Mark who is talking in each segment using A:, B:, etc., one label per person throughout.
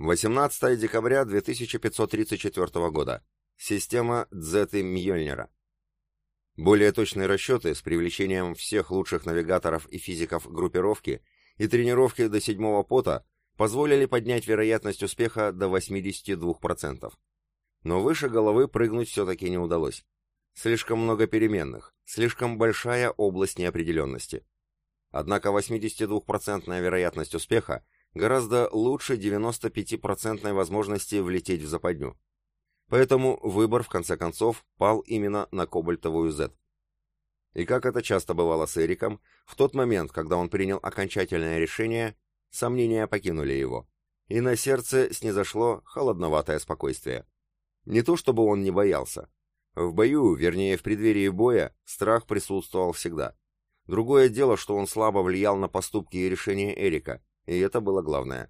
A: 18 декабря 2534 года. Система Дзеты Мьёльнира. Более точные расчеты с привлечением всех лучших навигаторов и физиков группировки и тренировки до седьмого пота позволили поднять вероятность успеха до 82%. Но выше головы прыгнуть все-таки не удалось. Слишком много переменных, слишком большая область неопределенности. Однако 82% вероятность успеха гораздо лучше 95% возможности влететь в западню. Поэтому выбор, в конце концов, пал именно на кобальтовую Z. И как это часто бывало с Эриком, в тот момент, когда он принял окончательное решение, сомнения покинули его, и на сердце снизошло холодноватое спокойствие. Не то чтобы он не боялся. В бою, вернее в преддверии боя, страх присутствовал всегда. Другое дело, что он слабо влиял на поступки и решения Эрика, и это было главное.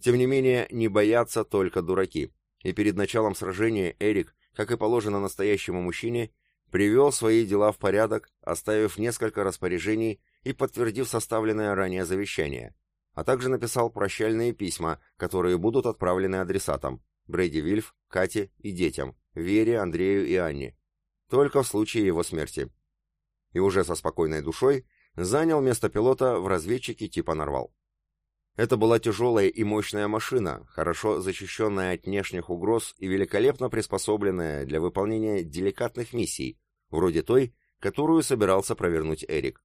A: Тем не менее, не боятся только дураки, и перед началом сражения Эрик, как и положено настоящему мужчине, привел свои дела в порядок, оставив несколько распоряжений и подтвердив составленное ранее завещание, а также написал прощальные письма, которые будут отправлены адресатам Брэди Вильф, Кате и детям, Вере, Андрею и Анне, только в случае его смерти. И уже со спокойной душой занял место пилота в разведчике типа «Нарвал». Это была тяжелая и мощная машина, хорошо защищенная от внешних угроз и великолепно приспособленная для выполнения деликатных миссий, вроде той, которую собирался провернуть Эрик.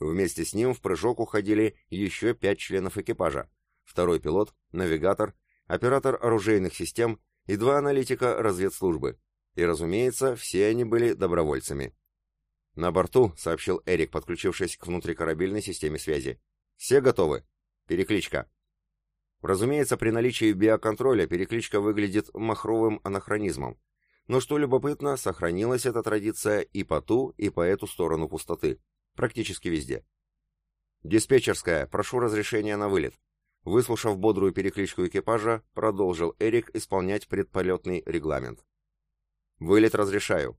A: Вместе с ним в прыжок уходили еще пять членов экипажа, второй пилот, навигатор, оператор оружейных систем и два аналитика разведслужбы. И, разумеется, все они были добровольцами. «На борту», — сообщил Эрик, подключившись к внутрикорабельной системе связи. «Все готовы?» Перекличка. Разумеется, при наличии биоконтроля перекличка выглядит махровым анахронизмом. Но что любопытно, сохранилась эта традиция и по ту, и по эту сторону пустоты. Практически везде. «Диспетчерская, прошу разрешения на вылет». Выслушав бодрую перекличку экипажа, продолжил Эрик исполнять предполетный регламент. «Вылет разрешаю».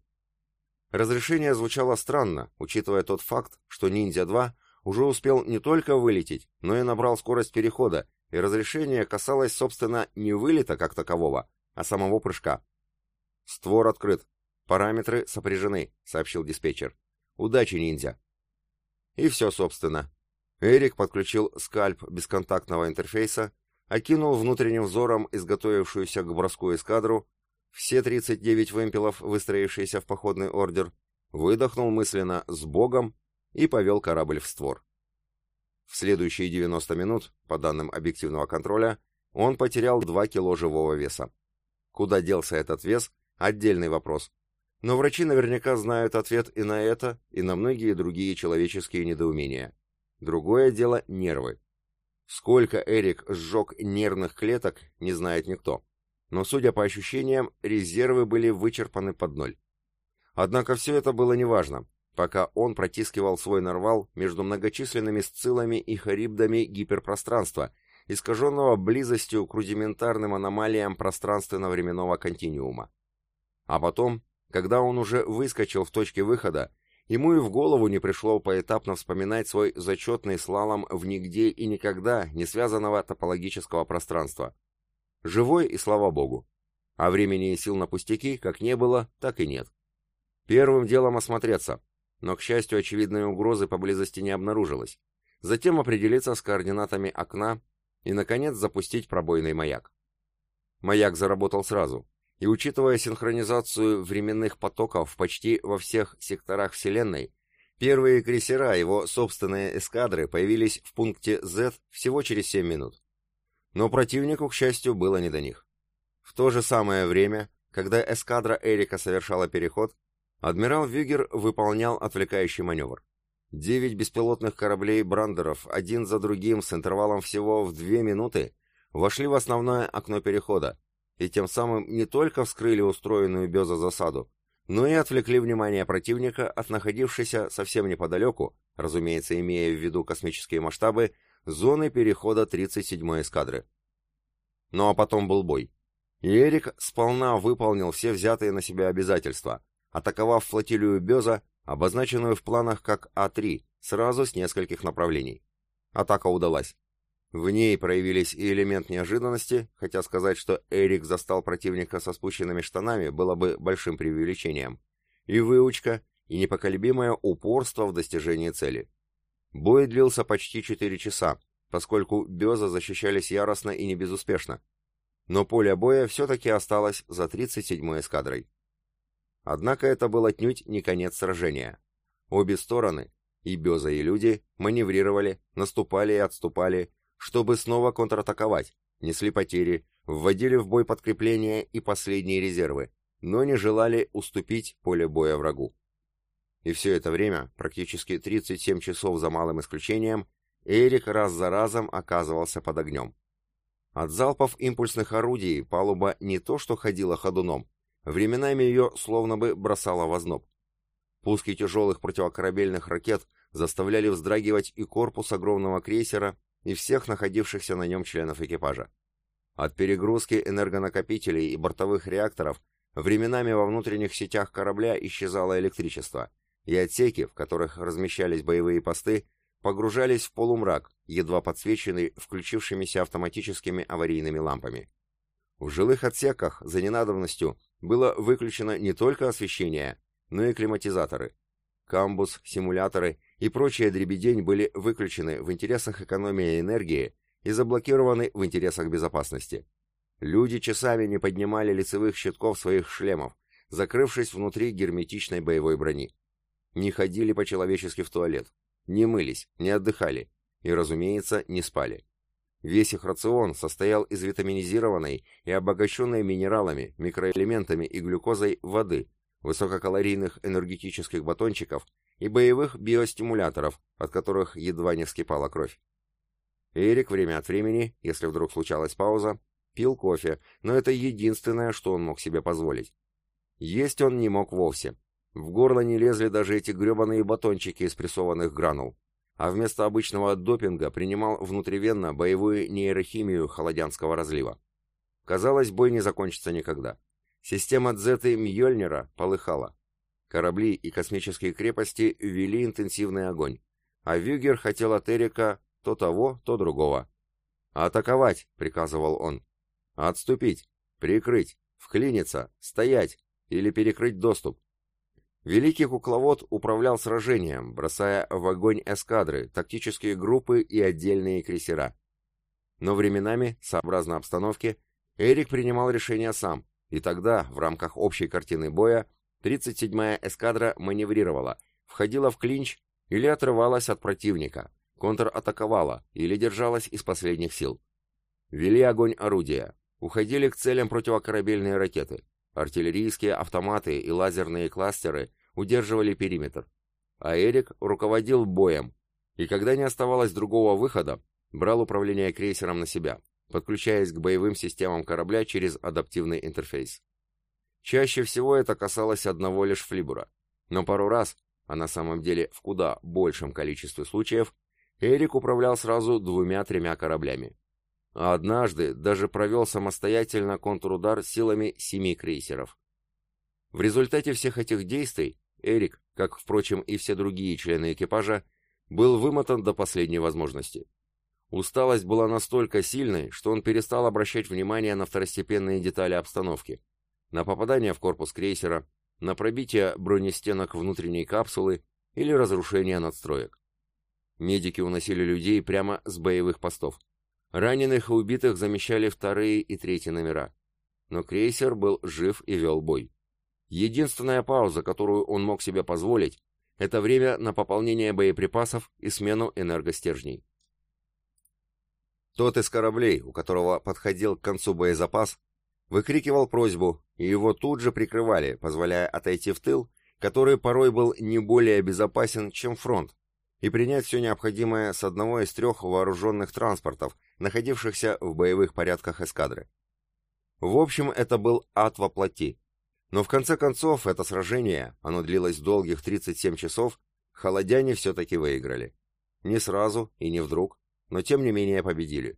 A: Разрешение звучало странно, учитывая тот факт, что «Ниндзя-2» уже успел не только вылететь, но и набрал скорость перехода, и разрешение касалось, собственно, не вылета как такового, а самого прыжка. «Створ открыт. Параметры сопряжены», — сообщил диспетчер. «Удачи, ниндзя!» И все, собственно. Эрик подключил скальп бесконтактного интерфейса, окинул внутренним взором изготовившуюся к броску эскадру, все 39 вымпелов, выстроившиеся в походный ордер, выдохнул мысленно «с Богом» и повел корабль в створ. В следующие 90 минут, по данным объективного контроля, он потерял 2 кило живого веса. Куда делся этот вес – отдельный вопрос. Но врачи наверняка знают ответ и на это, и на многие другие человеческие недоумения. Другое дело – нервы. Сколько Эрик сжег нервных клеток, не знает никто. Но, судя по ощущениям, резервы были вычерпаны под ноль. Однако все это было неважно пока он протискивал свой нарвал между многочисленными сциллами и харибдами гиперпространства, искаженного близостью к рудиментарным аномалиям пространственно-временного континуума. А потом, когда он уже выскочил в точке выхода, ему и в голову не пришло поэтапно вспоминать свой зачетный слалом в нигде и никогда не связанного топологического пространства. Живой и слава богу. А времени и сил на пустяки как не было, так и нет. Первым делом осмотреться, но, к счастью, очевидной угрозы поблизости не обнаружилось. Затем определиться с координатами окна и, наконец, запустить пробойный маяк. Маяк заработал сразу, и, учитывая синхронизацию временных потоков почти во всех секторах Вселенной, первые крейсера его собственные эскадры появились в пункте Z всего через 7 минут. Но противнику, к счастью, было не до них. В то же самое время, когда эскадра Эрика совершала переход, Адмирал Вюгер выполнял отвлекающий маневр. Девять беспилотных кораблей Брандеров, один за другим с интервалом всего в две минуты, вошли в основное окно перехода, и тем самым не только вскрыли устроенную Беза засаду, но и отвлекли внимание противника от находившейся совсем неподалеку, разумеется, имея в виду космические масштабы, зоны перехода 37-й эскадры. Ну а потом был бой. Эрик сполна выполнил все взятые на себя обязательства, атаковав флотилию Беза, обозначенную в планах как А-3, сразу с нескольких направлений. Атака удалась. В ней проявились и элемент неожиданности, хотя сказать, что Эрик застал противника со спущенными штанами, было бы большим преувеличением, и выучка, и непоколебимое упорство в достижении цели. Бой длился почти 4 часа, поскольку Беза защищались яростно и не безуспешно. Но поле боя все-таки осталось за 37-й эскадрой. Однако это был отнюдь не конец сражения. Обе стороны, и Беза, и люди, маневрировали, наступали и отступали, чтобы снова контратаковать, несли потери, вводили в бой подкрепления и последние резервы, но не желали уступить поле боя врагу. И все это время, практически 37 часов за малым исключением, Эрик раз за разом оказывался под огнем. От залпов импульсных орудий палуба не то что ходила ходуном, временами ее словно бы бросала в озноб. Пуски тяжелых противокорабельных ракет заставляли вздрагивать и корпус огромного крейсера, и всех находившихся на нем членов экипажа. От перегрузки энергонакопителей и бортовых реакторов временами во внутренних сетях корабля исчезало электричество, и отсеки, в которых размещались боевые посты, погружались в полумрак, едва подсвеченный включившимися автоматическими аварийными лампами. В жилых отсеках за ненадобностью было выключено не только освещение, но и климатизаторы. Камбус, симуляторы и прочая дребедень были выключены в интересах экономии энергии и заблокированы в интересах безопасности. Люди часами не поднимали лицевых щитков своих шлемов, закрывшись внутри герметичной боевой брони не ходили по-человечески в туалет, не мылись, не отдыхали и, разумеется, не спали. Весь их рацион состоял из витаминизированной и обогащенной минералами, микроэлементами и глюкозой воды, высококалорийных энергетических батончиков и боевых биостимуляторов, от которых едва не вскипала кровь. Эрик время от времени, если вдруг случалась пауза, пил кофе, но это единственное, что он мог себе позволить. Есть он не мог вовсе, в горло не лезли даже эти гребаные батончики из прессованных гранул, а вместо обычного допинга принимал внутривенно боевую нейрохимию холодянского разлива. Казалось, бой не закончится никогда. Система Дзеты Мьёльнира полыхала. Корабли и космические крепости вели интенсивный огонь, а Вюгер хотел от Эрика то того, то другого. «Атаковать!» — приказывал он. «Отступить! Прикрыть! Вклиниться! Стоять! Или перекрыть доступ!» Великий кукловод управлял сражением, бросая в огонь эскадры, тактические группы и отдельные крейсера. Но временами, сообразно обстановке, Эрик принимал решения сам, и тогда, в рамках общей картины боя, 37-я эскадра маневрировала, входила в клинч или отрывалась от противника, контратаковала или держалась из последних сил. Вели огонь орудия, уходили к целям противокорабельные ракеты, артиллерийские автоматы и лазерные кластеры удерживали периметр, а Эрик руководил боем, и когда не оставалось другого выхода, брал управление крейсером на себя, подключаясь к боевым системам корабля через адаптивный интерфейс. Чаще всего это касалось одного лишь флибура, но пару раз, а на самом деле в куда большем количестве случаев, Эрик управлял сразу двумя-тремя кораблями. А однажды даже провел самостоятельно контрудар силами семи крейсеров. В результате всех этих действий Эрик, как, впрочем, и все другие члены экипажа, был вымотан до последней возможности. Усталость была настолько сильной, что он перестал обращать внимание на второстепенные детали обстановки, на попадание в корпус крейсера, на пробитие бронестенок внутренней капсулы или разрушение надстроек. Медики уносили людей прямо с боевых постов. Раненых и убитых замещали вторые и третьи номера. Но крейсер был жив и вел бой. Единственная пауза, которую он мог себе позволить, это время на пополнение боеприпасов и смену энергостержней. Тот из кораблей, у которого подходил к концу боезапас, выкрикивал просьбу, и его тут же прикрывали, позволяя отойти в тыл, который порой был не более безопасен, чем фронт, и принять все необходимое с одного из трех вооруженных транспортов, находившихся в боевых порядках эскадры. В общем, это был ад во плоти, но в конце концов это сражение, оно длилось долгих 37 часов, холодяне все-таки выиграли. Не сразу и не вдруг, но тем не менее победили.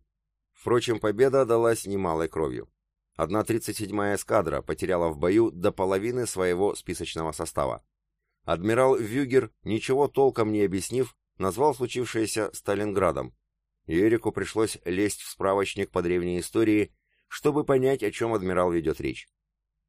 A: Впрочем, победа далась немалой кровью. Одна 37-я эскадра потеряла в бою до половины своего списочного состава. Адмирал Вюгер, ничего толком не объяснив, назвал случившееся Сталинградом, и пришлось лезть в справочник по древней истории, чтобы понять, о чем адмирал ведет речь.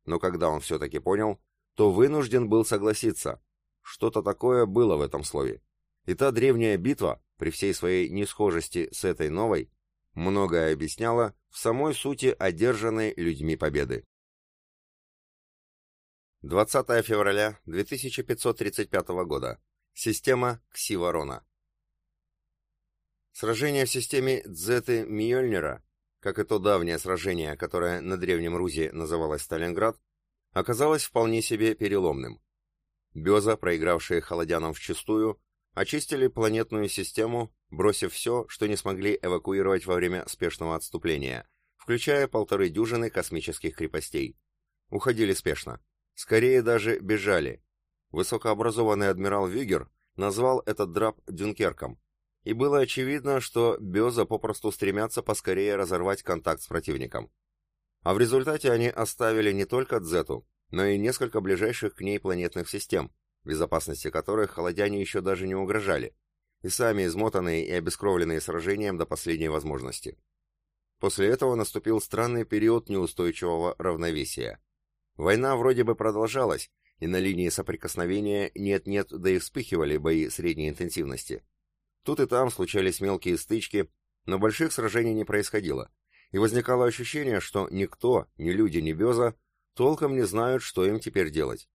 A: Но когда он все-таки понял, то вынужден был согласиться. Что-то такое было в этом слове. И та древняя битва, при всей своей несхожести с этой новой, многое объясняла в самой сути одержанной людьми победы. 20 февраля 2535 года. Система Ксиворона. Сражение в системе Дзеты Мьёльнира, как и то давнее сражение, которое на Древнем Рузе называлось Сталинград, оказалось вполне себе переломным. Беза, проигравшие холодянам вчистую, очистили планетную систему, бросив все, что не смогли эвакуировать во время спешного отступления, включая полторы дюжины космических крепостей. Уходили спешно. Скорее даже бежали. Высокообразованный адмирал Вигер назвал этот драп Дюнкерком, и было очевидно, что Беза попросту стремятся поскорее разорвать контакт с противником. А в результате они оставили не только Дзету, но и несколько ближайших к ней планетных систем, безопасности которых холодяне еще даже не угрожали, и сами измотанные и обескровленные сражением до последней возможности. После этого наступил странный период неустойчивого равновесия. Война вроде бы продолжалась, и на линии соприкосновения нет-нет, да и вспыхивали бои средней интенсивности. Тут и там случались мелкие стычки, но больших сражений не происходило, и возникало ощущение, что никто, ни люди, ни Беза, толком не знают, что им теперь делать.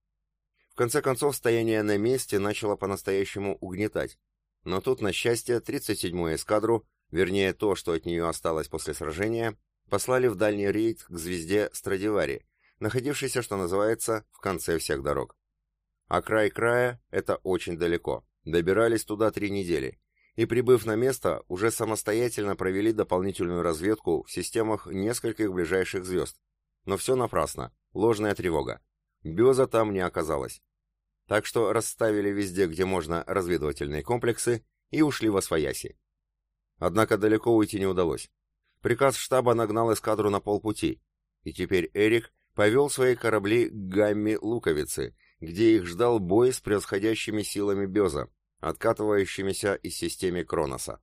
A: В конце концов, стояние на месте начало по-настоящему угнетать, но тут, на счастье, 37-ю эскадру, вернее то, что от нее осталось после сражения, послали в дальний рейд к звезде Страдивари, находившейся, что называется, в конце всех дорог. А край края — это очень далеко. Добирались туда три недели, и, прибыв на место, уже самостоятельно провели дополнительную разведку в системах нескольких ближайших звезд. Но все напрасно, ложная тревога. Беза там не оказалось. Так что расставили везде, где можно, разведывательные комплексы и ушли во свояси. Однако далеко уйти не удалось. Приказ штаба нагнал эскадру на полпути, и теперь Эрик повел свои корабли к гамме Луковицы, где их ждал бой с превосходящими силами Беза, откатывающимися из системы Кроноса.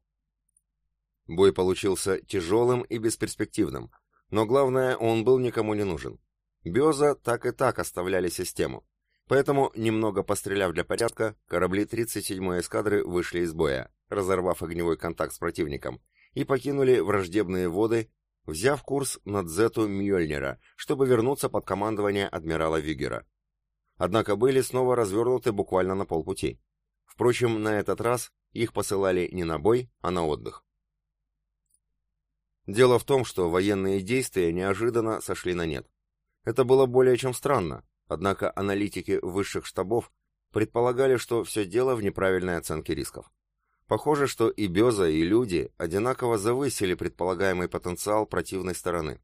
A: Бой получился тяжелым и бесперспективным, но главное, он был никому не нужен. Беза так и так оставляли систему, поэтому, немного постреляв для порядка, корабли 37-й эскадры вышли из боя, разорвав огневой контакт с противником, и покинули враждебные воды, взяв курс на Дзету Мьёльнира, чтобы вернуться под командование адмирала Вигера. Однако были снова развернуты буквально на полпути. Впрочем, на этот раз их посылали не на бой, а на отдых. Дело в том, что военные действия неожиданно сошли на нет. Это было более чем странно, однако аналитики высших штабов предполагали, что все дело в неправильной оценке рисков. Похоже, что и Беза, и люди одинаково завысили предполагаемый потенциал противной стороны.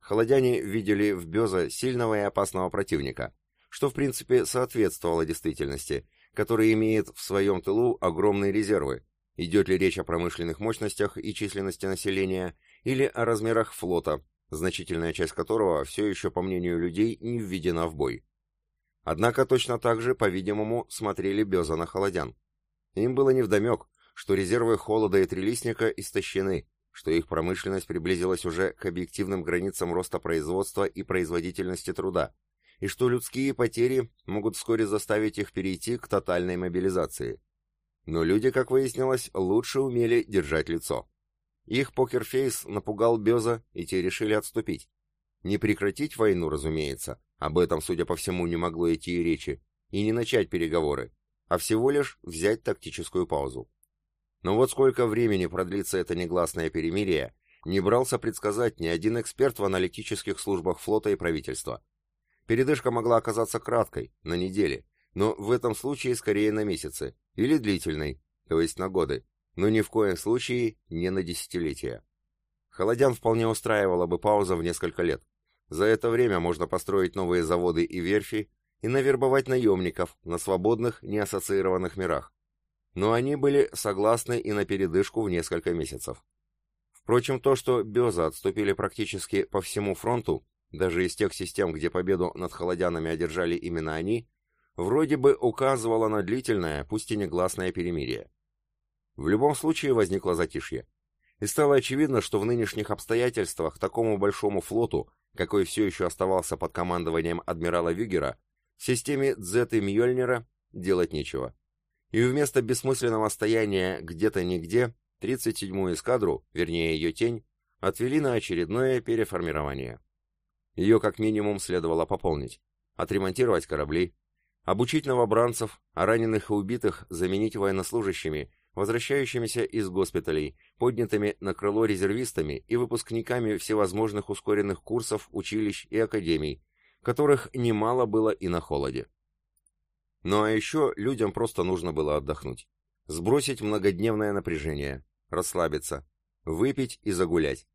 A: Холодяне видели в Беза сильного и опасного противника, что в принципе соответствовало действительности, который имеет в своем тылу огромные резервы, идет ли речь о промышленных мощностях и численности населения, или о размерах флота, значительная часть которого все еще, по мнению людей, не введена в бой. Однако точно так же, по-видимому, смотрели Беза на холодян. Им было невдомек, что резервы холода и трелисника истощены, что их промышленность приблизилась уже к объективным границам роста производства и производительности труда, и что людские потери могут вскоре заставить их перейти к тотальной мобилизации. Но люди, как выяснилось, лучше умели держать лицо. Их покерфейс напугал Беза, и те решили отступить. Не прекратить войну, разумеется, об этом, судя по всему, не могло идти и речи, и не начать переговоры, а всего лишь взять тактическую паузу. Но вот сколько времени продлится это негласное перемирие, не брался предсказать ни один эксперт в аналитических службах флота и правительства. Передышка могла оказаться краткой, на неделе, но в этом случае скорее на месяцы, или длительной, то есть на годы, но ни в коем случае не на десятилетия. Холодян вполне устраивала бы пауза в несколько лет. За это время можно построить новые заводы и верфи и навербовать наемников на свободных, неассоциированных мирах. Но они были согласны и на передышку в несколько месяцев. Впрочем, то, что Беза отступили практически по всему фронту, даже из тех систем, где победу над холодянами одержали именно они, вроде бы указывало на длительное, пусть и негласное перемирие. В любом случае возникло затишье. и стало очевидно, что в нынешних обстоятельствах такому большому флоту, какой все еще оставался под командованием адмирала Вюгера, в системе Дзет и Мьёльнира делать нечего. И вместо бессмысленного стояния где-то-нигде 37-ю эскадру, вернее ее тень, отвели на очередное переформирование. Ее как минимум следовало пополнить, отремонтировать корабли, обучить новобранцев, а раненых и убитых заменить военнослужащими, возвращающимися из госпиталей, поднятыми на крыло резервистами и выпускниками всевозможных ускоренных курсов, училищ и академий, которых немало было и на холоде. Ну а еще людям просто нужно было отдохнуть, сбросить многодневное напряжение, расслабиться, выпить и загулять.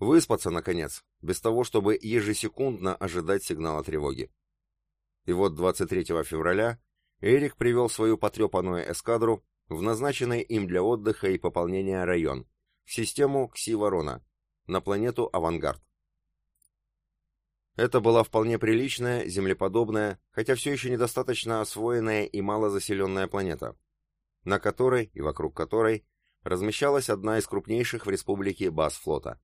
A: Выспаться, наконец, без того, чтобы ежесекундно ожидать сигнала тревоги. И вот 23 февраля Эрик привел свою потрепанную эскадру в назначенный им для отдыха и пополнения район, в систему Кси-Ворона, на планету Авангард. Это была вполне приличная, землеподобная, хотя все еще недостаточно освоенная и малозаселенная планета, на которой и вокруг которой размещалась одна из крупнейших в республике баз флота.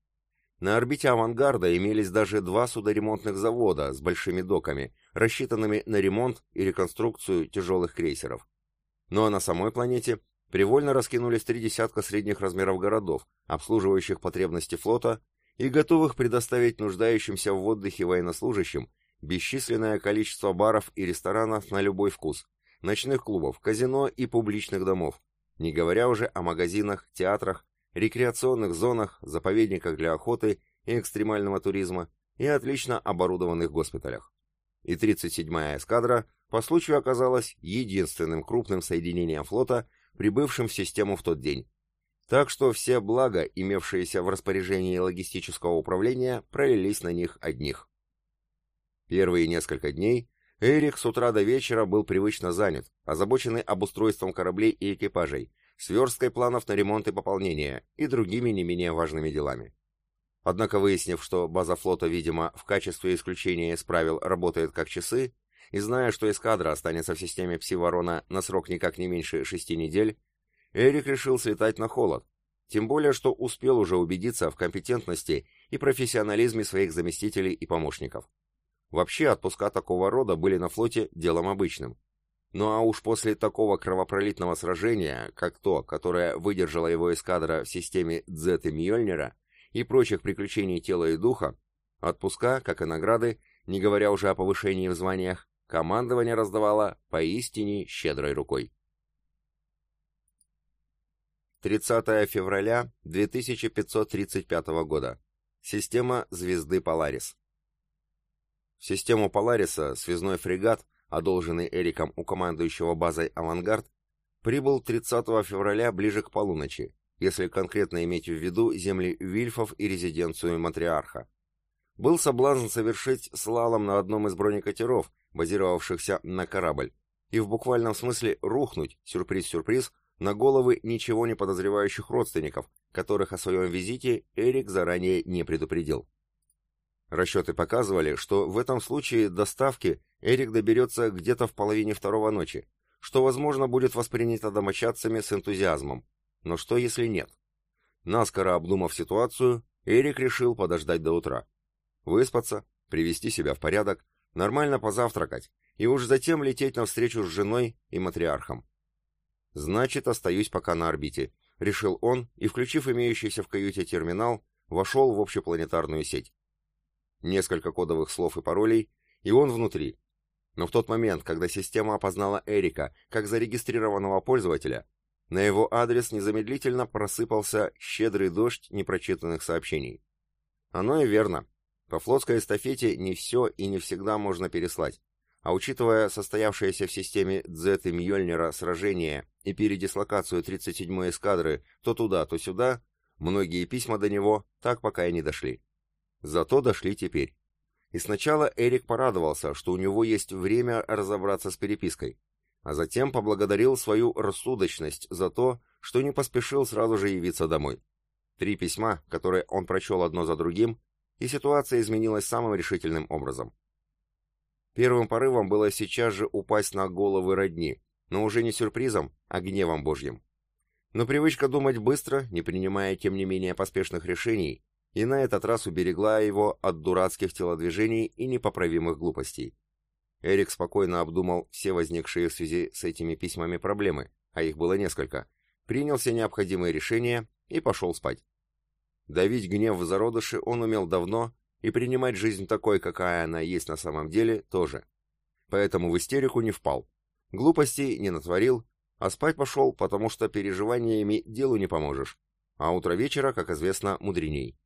A: На орбите «Авангарда» имелись даже два судоремонтных завода с большими доками, рассчитанными на ремонт и реконструкцию тяжелых крейсеров. Ну а на самой планете привольно раскинулись три десятка средних размеров городов, обслуживающих потребности флота и готовых предоставить нуждающимся в отдыхе военнослужащим бесчисленное количество баров и ресторанов на любой вкус, ночных клубов, казино и публичных домов, не говоря уже о магазинах, театрах, рекреационных зонах, заповедниках для охоты и экстремального туризма и отлично оборудованных госпиталях. И 37-я эскадра по случаю оказалась единственным крупным соединением флота, прибывшим в систему в тот день. Так что все блага, имевшиеся в распоряжении логистического управления, пролились на них одних. Первые несколько дней Эрик с утра до вечера был привычно занят, озабоченный обустройством кораблей и экипажей, сверсткой планов на ремонт и пополнение и другими не менее важными делами. Однако выяснив, что база флота, видимо, в качестве исключения из правил работает как часы, и зная, что эскадра останется в системе Пси-Ворона на срок никак не меньше шести недель, Эрик решил слетать на холод, тем более, что успел уже убедиться в компетентности и профессионализме своих заместителей и помощников. Вообще, отпуска такого рода были на флоте делом обычным. Ну а уж после такого кровопролитного сражения, как то, которое выдержала его эскадра в системе Дзет и Мьёльнира, и прочих приключений тела и духа, отпуска, как и награды, не говоря уже о повышении в званиях, командование раздавало поистине щедрой рукой. 30 февраля 2535 года. Система звезды Поларис. В систему Полариса связной фрегат, одолженный Эриком у командующего базой «Авангард», прибыл 30 февраля ближе к полуночи, если конкретно иметь в виду земли Вильфов и резиденцию Матриарха. Был соблазн совершить слалом на одном из бронекатеров, базировавшихся на корабль, и в буквальном смысле рухнуть, сюрприз-сюрприз, на головы ничего не подозревающих родственников, которых о своем визите Эрик заранее не предупредил. Расчеты показывали, что в этом случае доставки Эрик доберется где-то в половине второго ночи, что, возможно, будет воспринято домочадцами с энтузиазмом. Но что, если нет? Наскоро обдумав ситуацию, Эрик решил подождать до утра. Выспаться, привести себя в порядок, нормально позавтракать и уж затем лететь навстречу с женой и матриархом. Значит, остаюсь пока на орбите, решил он и, включив имеющийся в каюте терминал, вошел в общепланетарную сеть. Несколько кодовых слов и паролей, и он внутри. Но в тот момент, когда система опознала Эрика как зарегистрированного пользователя, на его адрес незамедлительно просыпался щедрый дождь непрочитанных сообщений. Оно и верно. По флотской эстафете не все и не всегда можно переслать. А учитывая состоявшееся в системе Дзет и Мьёльнира сражение и передислокацию 37-й эскадры то туда, то сюда, многие письма до него так пока и не дошли. Зато дошли теперь. И сначала Эрик порадовался, что у него есть время разобраться с перепиской, а затем поблагодарил свою рассудочность за то, что не поспешил сразу же явиться домой. Три письма, которые он прочел одно за другим, и ситуация изменилась самым решительным образом. Первым порывом было сейчас же упасть на головы родни, но уже не сюрпризом, а гневом Божьим. Но привычка думать быстро, не принимая тем не менее поспешных решений, и на этот раз уберегла его от дурацких телодвижений и непоправимых глупостей. Эрик спокойно обдумал все возникшие в связи с этими письмами проблемы, а их было несколько, принял все необходимые решения и пошел спать. Давить гнев в зародыше он умел давно, и принимать жизнь такой, какая она есть на самом деле, тоже. Поэтому в истерику не впал. Глупостей не натворил, а спать пошел, потому что переживаниями делу не поможешь. А утро вечера, как известно, мудреней.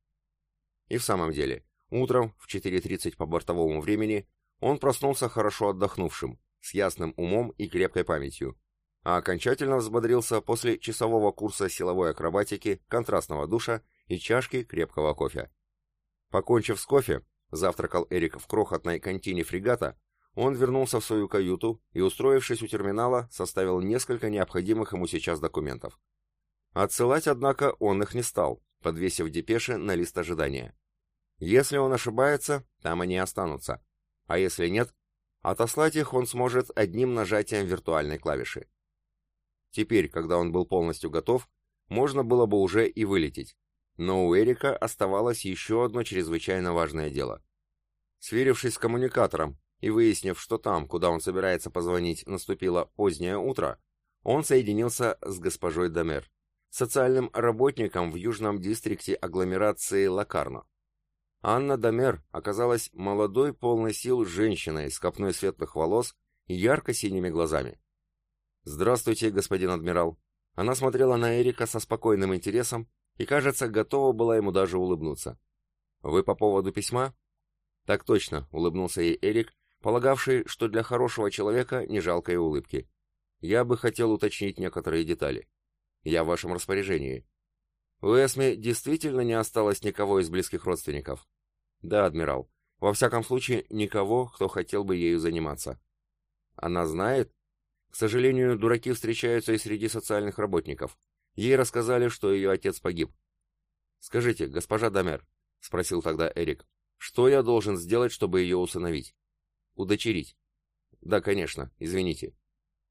A: И в самом деле, утром в 4.30 по бортовому времени он проснулся хорошо отдохнувшим, с ясным умом и крепкой памятью, а окончательно взбодрился после часового курса силовой акробатики, контрастного душа и чашки крепкого кофе. Покончив с кофе, завтракал Эрик в крохотной контине фрегата, он вернулся в свою каюту и, устроившись у терминала, составил несколько необходимых ему сейчас документов. Отсылать, однако, он их не стал, подвесив депеши на лист ожидания. Если он ошибается, там они останутся. А если нет, отослать их он сможет одним нажатием виртуальной клавиши. Теперь, когда он был полностью готов, можно было бы уже и вылететь. Но у Эрика оставалось еще одно чрезвычайно важное дело. Сверившись с коммуникатором и выяснив, что там, куда он собирается позвонить, наступило позднее утро, он соединился с госпожой Домер, социальным работником в южном дистрикте агломерации Лакарно. Анна Домер оказалась молодой, полной сил женщиной с копной светлых волос и ярко-синими глазами. «Здравствуйте, господин адмирал». Она смотрела на Эрика со спокойным интересом и, кажется, готова была ему даже улыбнуться. «Вы по поводу письма?» «Так точно», — улыбнулся ей Эрик, полагавший, что для хорошего человека не жалко и улыбки. «Я бы хотел уточнить некоторые детали. Я в вашем распоряжении». «У Эсми действительно не осталось никого из близких родственников?» «Да, адмирал. Во всяком случае, никого, кто хотел бы ею заниматься». «Она знает?» «К сожалению, дураки встречаются и среди социальных работников. Ей рассказали, что ее отец погиб». «Скажите, госпожа Дамер», — спросил тогда Эрик, — «что я должен сделать, чтобы ее усыновить?» «Удочерить». «Да, конечно, извините».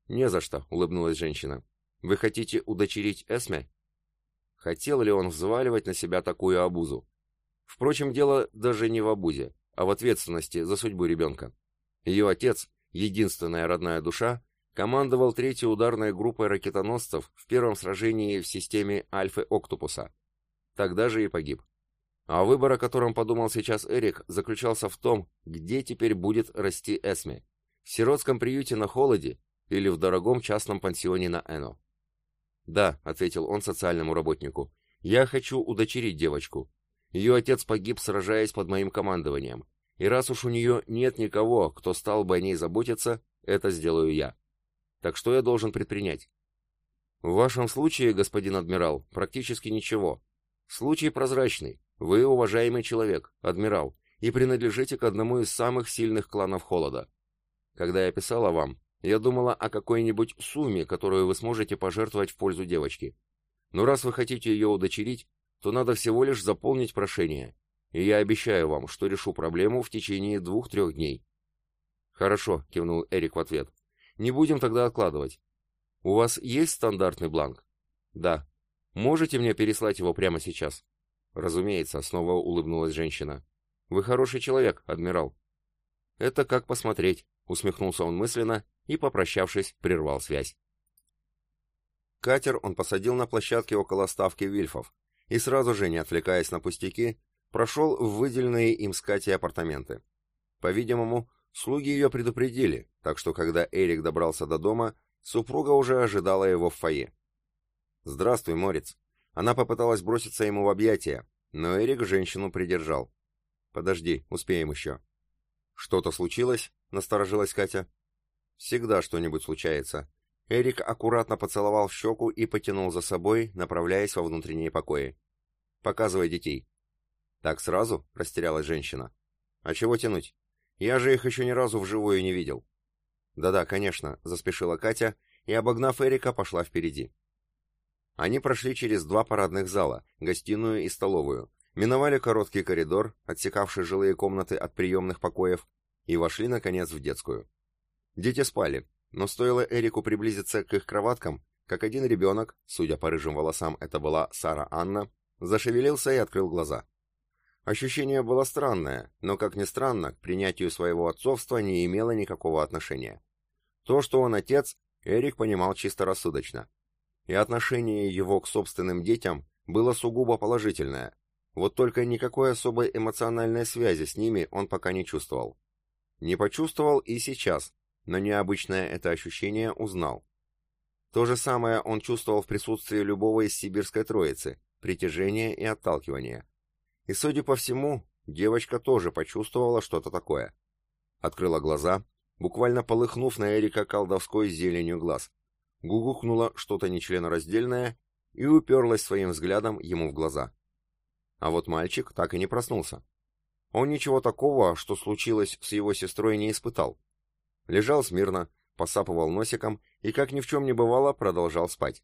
A: «Не за что», — улыбнулась женщина. «Вы хотите удочерить Эсме?» Хотел ли он взваливать на себя такую обузу? Впрочем, дело даже не в обузе, а в ответственности за судьбу ребенка. Ее отец, единственная родная душа, командовал третьей ударной группой ракетоносцев в первом сражении в системе Альфы Октопуса. Тогда же и погиб. А выбор, о котором подумал сейчас Эрик, заключался в том, где теперь будет расти Эсме. В сиротском приюте на Холоде или в дорогом частном пансионе на Эно. «Да», — ответил он социальному работнику, — «я хочу удочерить девочку. Ее отец погиб, сражаясь под моим командованием. И раз уж у нее нет никого, кто стал бы о ней заботиться, это сделаю я. Так что я должен предпринять? В вашем случае, господин адмирал, практически ничего. Случай прозрачный. Вы уважаемый человек, адмирал, и принадлежите к одному из самых сильных кланов Холода. Когда я писала вам, я думала о какой-нибудь сумме, которую вы сможете пожертвовать в пользу девочки. Но раз вы хотите ее удочерить, то надо всего лишь заполнить прошение, и я обещаю вам, что решу проблему в течение двух-трех дней». «Хорошо», — кивнул Эрик в ответ. «Не будем тогда откладывать. У вас есть стандартный бланк?» «Да. Можете мне переслать его прямо сейчас?» «Разумеется», — снова улыбнулась женщина. «Вы хороший человек, адмирал». «Это как посмотреть», — усмехнулся он мысленно и, попрощавшись, прервал связь. Катер он посадил на площадке около ставки Вильфов, и сразу же, не отвлекаясь на пустяки, прошел в выделенные им с Катей апартаменты. По-видимому, слуги ее предупредили, так что когда Эрик добрался до дома, супруга уже ожидала его в фойе. «Здравствуй, Морец». Она попыталась броситься ему в объятия, но Эрик женщину придержал. «Подожди, успеем еще». «Что-то случилось?» — насторожилась Катя. «Всегда что-нибудь случается. Эрик аккуратно поцеловал в щеку и потянул за собой, направляясь во внутренние покои. «Показывай детей». «Так сразу?» — растерялась женщина. «А чего тянуть? Я же их еще ни разу вживую не видел». «Да-да, конечно», — заспешила Катя и, обогнав Эрика, пошла впереди. Они прошли через два парадных зала, гостиную и столовую, миновали короткий коридор, отсекавший жилые комнаты от приемных покоев, и вошли, наконец, в детскую. Дети спали, но стоило Эрику приблизиться к их кроваткам, как один ребенок, судя по рыжим волосам, это была Сара Анна, зашевелился и открыл глаза. Ощущение было странное, но, как ни странно, к принятию своего отцовства не имело никакого отношения. То, что он отец, Эрик понимал чисто рассудочно. И отношение его к собственным детям было сугубо положительное. Вот только никакой особой эмоциональной связи с ними он пока не чувствовал. Не почувствовал и сейчас, но необычное это ощущение узнал. То же самое он чувствовал в присутствии любого из сибирской троицы, притяжение и отталкивание. И, судя по всему, девочка тоже почувствовала что-то такое. Открыла глаза, буквально полыхнув на Эрика колдовской зеленью глаз. Гугукнула что-то нечленораздельное и уперлась своим взглядом ему в глаза. А вот мальчик так и не проснулся. Он ничего такого, что случилось с его сестрой, не испытал. Лежал смирно, посапывал носиком и, как ни в чем не бывало, продолжал спать.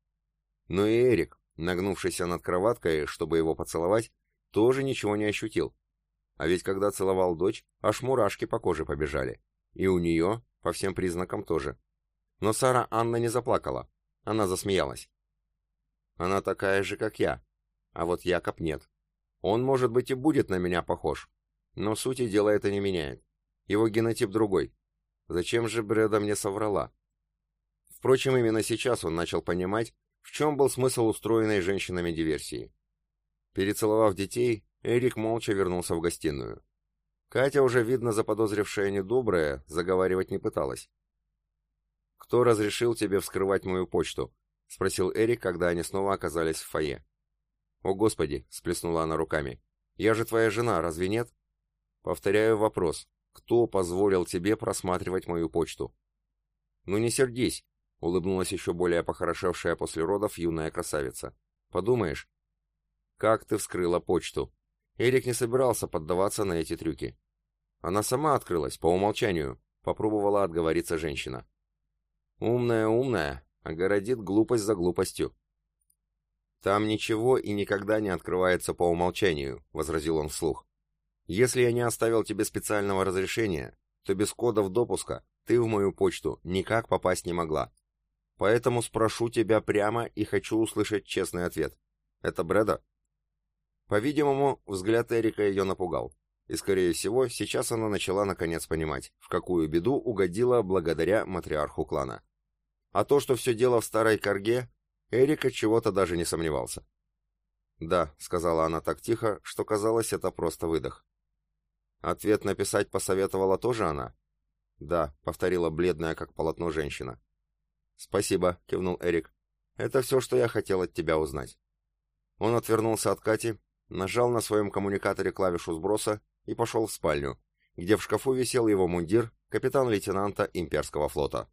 A: Но и Эрик, нагнувшийся над кроваткой, чтобы его поцеловать, тоже ничего не ощутил. А ведь когда целовал дочь, аж мурашки по коже побежали. И у нее, по всем признакам, тоже. Но Сара Анна не заплакала. Она засмеялась. Она такая же, как я. А вот Якоб нет. Он, может быть, и будет на меня похож. Но сути дела это не меняет. Его генотип другой. Зачем же Бреда мне соврала? Впрочем, именно сейчас он начал понимать, в чем был смысл устроенной женщинами диверсии. Перецеловав детей, Эрик молча вернулся в гостиную. Катя, уже видно заподозрившая недоброе, заговаривать не пыталась. «Кто разрешил тебе вскрывать мою почту?» — спросил Эрик, когда они снова оказались в фойе. «О, Господи!» — сплеснула она руками. «Я же твоя жена, разве нет?» «Повторяю вопрос. Кто позволил тебе просматривать мою почту?» «Ну не сердись», — улыбнулась еще более похорошевшая после родов юная красавица. «Подумаешь?» «Как ты вскрыла почту?» Эрик не собирался поддаваться на эти трюки. Она сама открылась, по умолчанию, попробовала отговориться женщина. Умная, умная, огородит глупость за глупостью. Там ничего и никогда не открывается по умолчанию, возразил он вслух. Если я не оставил тебе специального разрешения, то без кодов допуска ты в мою почту никак попасть не могла. Поэтому спрошу тебя прямо и хочу услышать честный ответ. Это Брэда? По-видимому, взгляд Эрика ее напугал. И, скорее всего, сейчас она начала наконец понимать, в какую беду угодила благодаря матриарху клана. А то, что все дело в старой корге, Эрик от чего-то даже не сомневался. «Да», — сказала она так тихо, что казалось, это просто выдох. Ответ написать посоветовала тоже она? «Да», — повторила бледная, как полотно женщина. «Спасибо», — кивнул Эрик. «Это все, что я хотел от тебя узнать». Он отвернулся от Кати нажал на своем коммуникаторе клавишу сброса и пошел в спальню, где в шкафу висел его мундир капитан-лейтенанта имперского флота.